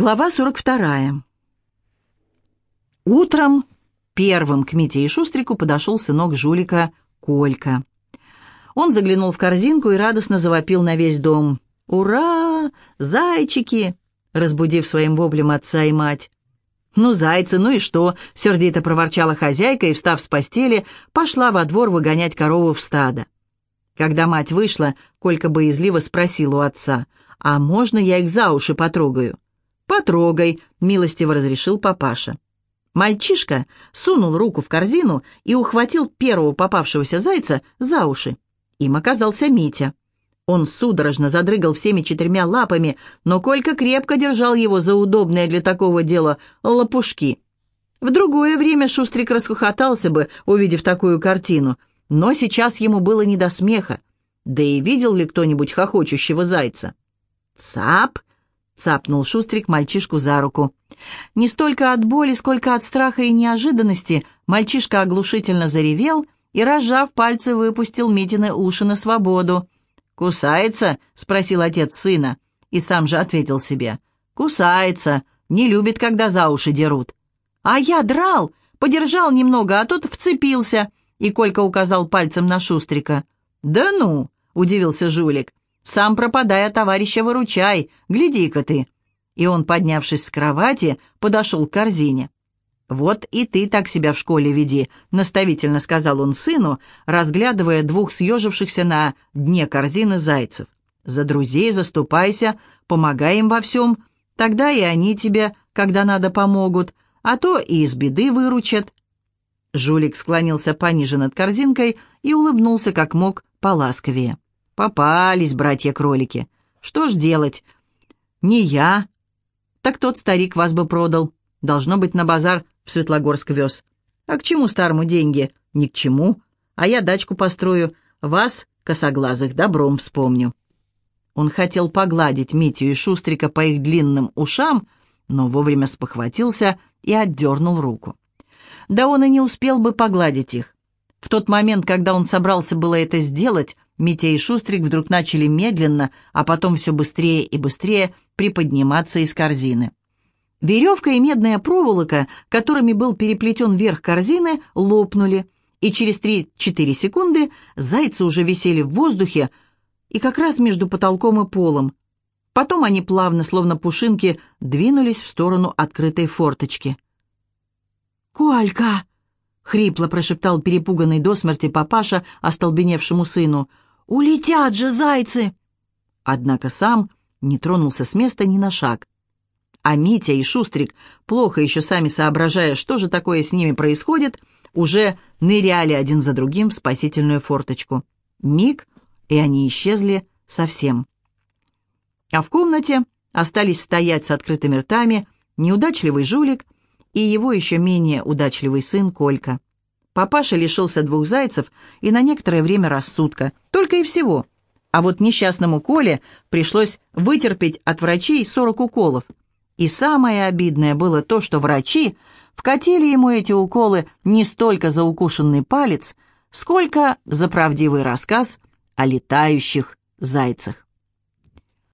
Глава 42. Утром первым к Мите и Шустрику подошел сынок жулика Колька. Он заглянул в корзинку и радостно завопил на весь дом. «Ура! Зайчики!» разбудив своим воплем отца и мать. «Ну, зайцы, ну и что?» — сердито проворчала хозяйка и, встав с постели, пошла во двор выгонять корову в стадо. Когда мать вышла, Колька боязливо спросил у отца, «А можно я их за уши потрогаю?» «Потрогай», — милостиво разрешил папаша. Мальчишка сунул руку в корзину и ухватил первого попавшегося зайца за уши. Им оказался Митя. Он судорожно задрыгал всеми четырьмя лапами, но Колька крепко держал его за удобные для такого дела лопушки. В другое время Шустрик расхохотался бы, увидев такую картину, но сейчас ему было не до смеха. Да и видел ли кто-нибудь хохочущего зайца? «Цап!» — цапнул Шустрик мальчишку за руку. Не столько от боли, сколько от страха и неожиданности мальчишка оглушительно заревел и, разжав пальцы, выпустил Митины уши на свободу. «Кусается?» — спросил отец сына, и сам же ответил себе. «Кусается, не любит, когда за уши дерут». «А я драл, подержал немного, а тот вцепился», и Колька указал пальцем на Шустрика. «Да ну!» — удивился жулик. «Сам пропадай, а товарища выручай, гляди-ка ты!» И он, поднявшись с кровати, подошел к корзине. «Вот и ты так себя в школе веди», — наставительно сказал он сыну, разглядывая двух съежившихся на дне корзины зайцев. «За друзей заступайся, помогай им во всем, тогда и они тебе, когда надо, помогут, а то и из беды выручат». Жулик склонился пониже над корзинкой и улыбнулся как мог поласковее. «Попались, братья-кролики. Что ж делать? Не я. Так тот старик вас бы продал. Должно быть, на базар в Светлогорск вез. А к чему старому деньги? Ни к чему. А я дачку построю, вас, косоглазых, добром вспомню». Он хотел погладить Митю и Шустрика по их длинным ушам, но вовремя спохватился и отдернул руку. Да он и не успел бы погладить их. В тот момент, когда он собрался было это сделать, Митя и Шустрик вдруг начали медленно, а потом все быстрее и быстрее приподниматься из корзины. Веревка и медная проволока, которыми был переплетен верх корзины, лопнули, и через 3-4 секунды зайцы уже висели в воздухе и как раз между потолком и полом. Потом они плавно, словно пушинки, двинулись в сторону открытой форточки. «Колька!» — хрипло прошептал перепуганный до смерти папаша остолбеневшему сыну. «Улетят же зайцы!» Однако сам не тронулся с места ни на шаг. А Митя и Шустрик, плохо еще сами соображая, что же такое с ними происходит, уже ныряли один за другим в спасительную форточку. Миг, и они исчезли совсем. А в комнате остались стоять с открытыми ртами неудачливый жулик и его еще менее удачливый сын Колька. Папаша лишился двух зайцев и на некоторое время рассудка, только и всего. А вот несчастному Коле пришлось вытерпеть от врачей 40 уколов – и самое обидное было то, что врачи вкатили ему эти уколы не столько за укушенный палец, сколько за правдивый рассказ о летающих зайцах.